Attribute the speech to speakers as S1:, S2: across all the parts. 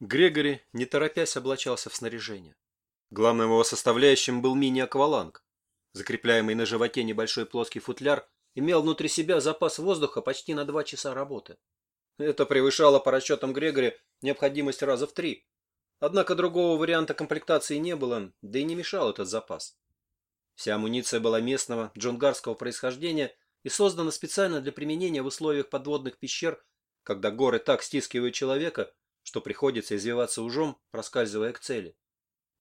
S1: Грегори, не торопясь, облачался в снаряжение. Главным его составляющим был мини-акваланг. Закрепляемый на животе небольшой плоский футляр имел внутри себя запас воздуха почти на два часа работы. Это превышало по расчетам Грегори необходимость раза в три. Однако другого варианта комплектации не было, да и не мешал этот запас. Вся амуниция была местного, джунгарского происхождения и создана специально для применения в условиях подводных пещер, когда горы так стискивают человека, что приходится извиваться ужом, проскальзывая к цели.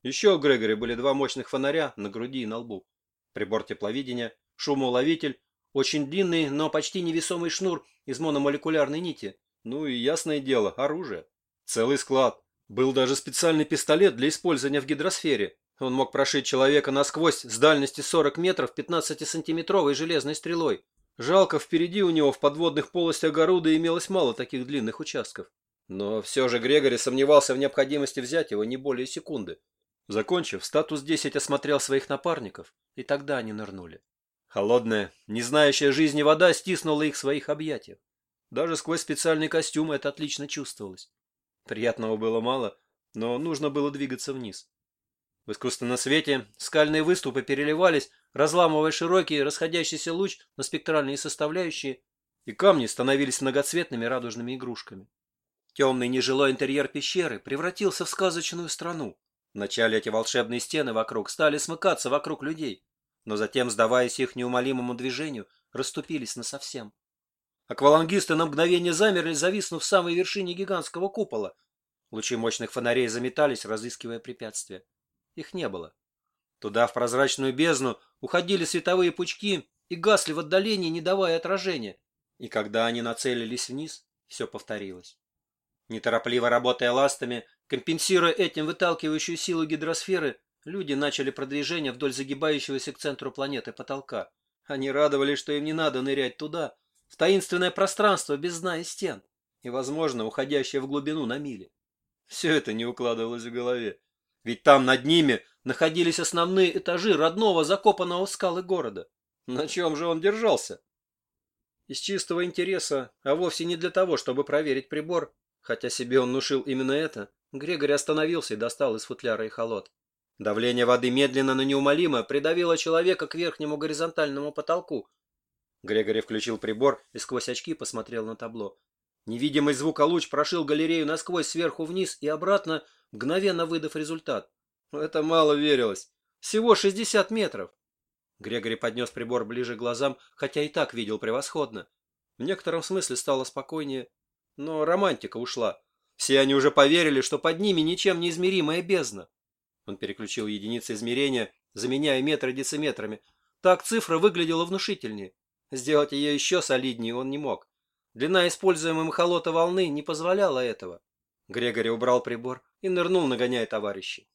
S1: Еще у Грегори были два мощных фонаря на груди и на лбу. Прибор тепловидения, шумоуловитель, очень длинный, но почти невесомый шнур из мономолекулярной нити. Ну и ясное дело, оружие. Целый склад. Был даже специальный пистолет для использования в гидросфере. Он мог прошить человека насквозь с дальности 40 метров 15-сантиметровой железной стрелой. Жалко, впереди у него в подводных полостях Гаруда имелось мало таких длинных участков. Но все же Грегори сомневался в необходимости взять его не более секунды. Закончив, статус 10 осмотрел своих напарников, и тогда они нырнули. Холодная, не знающая жизни вода стиснула их в своих объятиях. Даже сквозь специальный костюм это отлично чувствовалось. Приятного было мало, но нужно было двигаться вниз. В искусственном свете скальные выступы переливались, разламывая широкий расходящийся луч на спектральные составляющие, и камни становились многоцветными радужными игрушками. Темный нежилой интерьер пещеры превратился в сказочную страну. Вначале эти волшебные стены вокруг стали смыкаться вокруг людей, но затем, сдаваясь их неумолимому движению, расступились насовсем. Аквалангисты на мгновение замерли, зависнув в самой вершине гигантского купола. Лучи мощных фонарей заметались, разыскивая препятствия. Их не было. Туда, в прозрачную бездну, уходили световые пучки и гасли в отдалении, не давая отражения. И когда они нацелились вниз, все повторилось. Неторопливо работая ластами, компенсируя этим выталкивающую силу гидросферы, люди начали продвижение вдоль загибающегося к центру планеты потолка. Они радовались, что им не надо нырять туда, в таинственное пространство без дна и стен, и, возможно, уходящее в глубину на мили. Все это не укладывалось в голове. Ведь там над ними находились основные этажи родного закопанного скалы города. На чем же он держался? Из чистого интереса, а вовсе не для того, чтобы проверить прибор, Хотя себе он внушил именно это, Грегори остановился и достал из футляра и холод. Давление воды медленно, но неумолимо придавило человека к верхнему горизонтальному потолку. Грегори включил прибор и сквозь очки посмотрел на табло. Невидимый звуколуч прошил галерею насквозь сверху вниз и обратно, мгновенно выдав результат. Это мало верилось. Всего 60 метров. Грегори поднес прибор ближе к глазам, хотя и так видел превосходно. В некотором смысле стало спокойнее но романтика ушла. Все они уже поверили, что под ними ничем не измеримая бездна. Он переключил единицы измерения, заменяя метры дециметрами. Так цифра выглядела внушительнее. Сделать ее еще солиднее он не мог. Длина используемой махолота волны не позволяла этого. Грегори убрал прибор и нырнул, нагоняя товарищей.